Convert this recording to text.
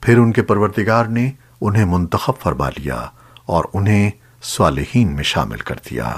پھر ان کے پروردگار نے انہیں منتخب فرما لیا اور انہیں صالحین میں شامل کر دیا۔